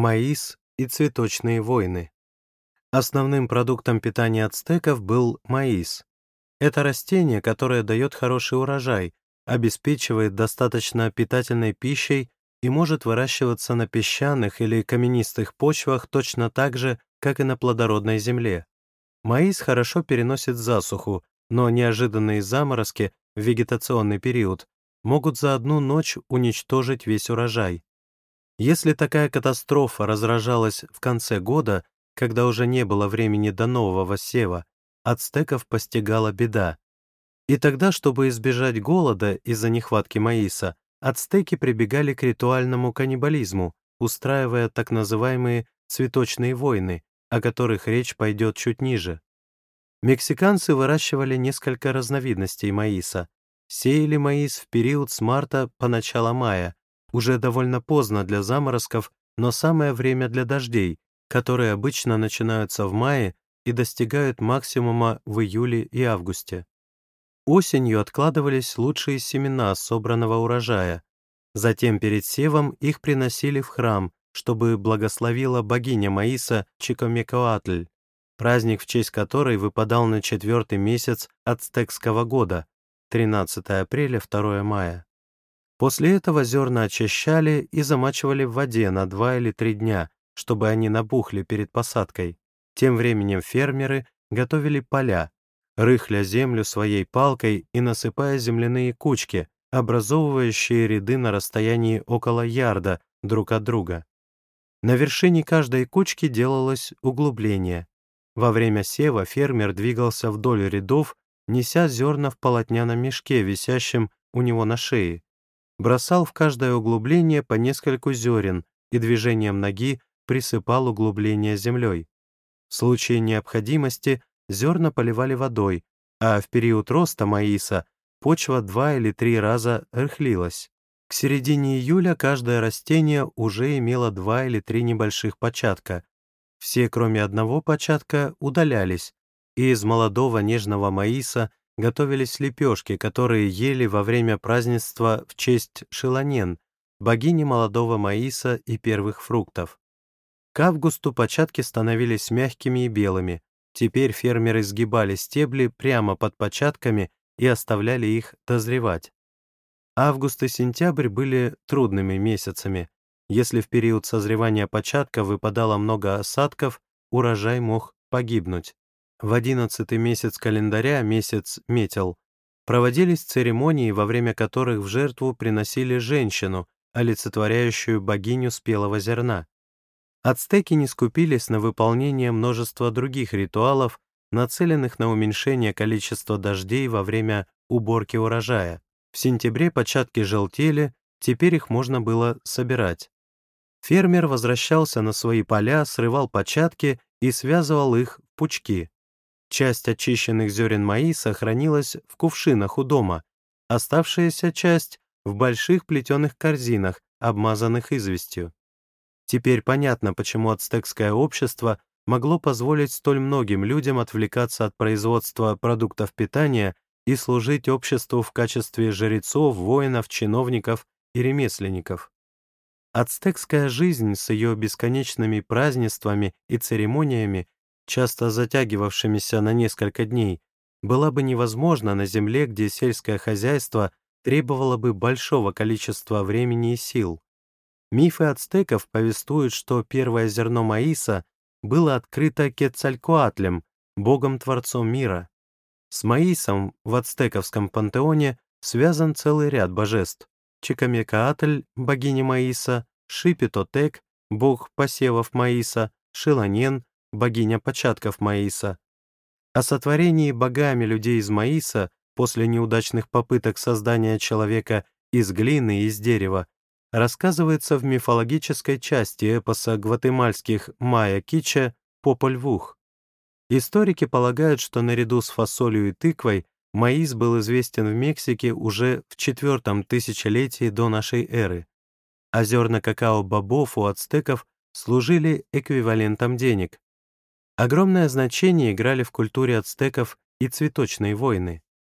маис и цветочные войны. Основным продуктом питания ацтеков был маис. Это растение, которое дает хороший урожай, обеспечивает достаточно питательной пищей и может выращиваться на песчаных или каменистых почвах точно так же, как и на плодородной земле. Маис хорошо переносит засуху, но неожиданные заморозки в вегетационный период могут за одну ночь уничтожить весь урожай. Если такая катастрофа разражалась в конце года, когда уже не было времени до нового сева, ацтеков постигала беда. И тогда, чтобы избежать голода из-за нехватки маиса, ацтеки прибегали к ритуальному каннибализму, устраивая так называемые «цветочные войны», о которых речь пойдет чуть ниже. Мексиканцы выращивали несколько разновидностей маиса. Сеяли маис в период с марта по начало мая, уже довольно поздно для заморозков, но самое время для дождей, которые обычно начинаются в мае и достигают максимума в июле и августе. Осенью откладывались лучшие семена собранного урожая. Затем перед севом их приносили в храм, чтобы благословила богиня Маиса Чикомекоатль, праздник в честь которой выпадал на четвертый месяц ацтекского года, 13 апреля 2 мая. После этого зерна очищали и замачивали в воде на два или три дня, чтобы они набухли перед посадкой. Тем временем фермеры готовили поля, рыхля землю своей палкой и насыпая земляные кучки, образовывающие ряды на расстоянии около ярда друг от друга. На вершине каждой кучки делалось углубление. Во время сева фермер двигался вдоль рядов, неся зерна в полотняном мешке, висящем у него на шее. Бросал в каждое углубление по нескольку зерен и движением ноги присыпал углубление землей. В случае необходимости зерна поливали водой, а в период роста маиса почва два или три раза рыхлилась. К середине июля каждое растение уже имело два или три небольших початка. Все, кроме одного початка, удалялись, и из молодого нежного маиса готовились лепешки, которые ели во время празднества в честь Шиланен, богини молодого маиса и первых фруктов. К августу початки становились мягкими и белыми, Теперь фермеры сгибали стебли прямо под початками и оставляли их дозревать. Август и сентябрь были трудными месяцами. Если в период созревания початка выпадало много осадков, урожай мог погибнуть. В одиннадцатый месяц календаря, месяц метел, проводились церемонии, во время которых в жертву приносили женщину, олицетворяющую богиню спелого зерна. Ацтеки не скупились на выполнение множества других ритуалов, нацеленных на уменьшение количества дождей во время уборки урожая. В сентябре початки желтели, теперь их можно было собирать. Фермер возвращался на свои поля, срывал початки и связывал их в пучки. Часть очищенных зерен маиса хранилась в кувшинах у дома, оставшаяся часть — в больших плетеных корзинах, обмазанных известью. Теперь понятно, почему ацтекское общество могло позволить столь многим людям отвлекаться от производства продуктов питания и служить обществу в качестве жрецов, воинов, чиновников и ремесленников. Ацтекская жизнь с ее бесконечными празднествами и церемониями, часто затягивавшимися на несколько дней, была бы невозможна на земле, где сельское хозяйство требовало бы большого количества времени и сил. Мифы ацтеков повествуют, что первое зерно маиса было открыто Кецалькоатлем, богом-творцом мира. С маисом в ацтековском пантеоне связан целый ряд божеств. Чикамекаатль, богиня маиса, Шипитотек, бог посевов маиса, Шиланен, богиня початков маиса. О сотворении богами людей из маиса после неудачных попыток создания человека из глины и из дерева рассказывается в мифологической части эпоса гватемальских майя Кича «Пополь вух». Историки полагают, что наряду с фасолью и тыквой маис был известен в Мексике уже в четвертом тысячелетии до нашей эры, а зерна какао-бобов у ацтеков служили эквивалентом денег. Огромное значение играли в культуре ацтеков и цветочные войны.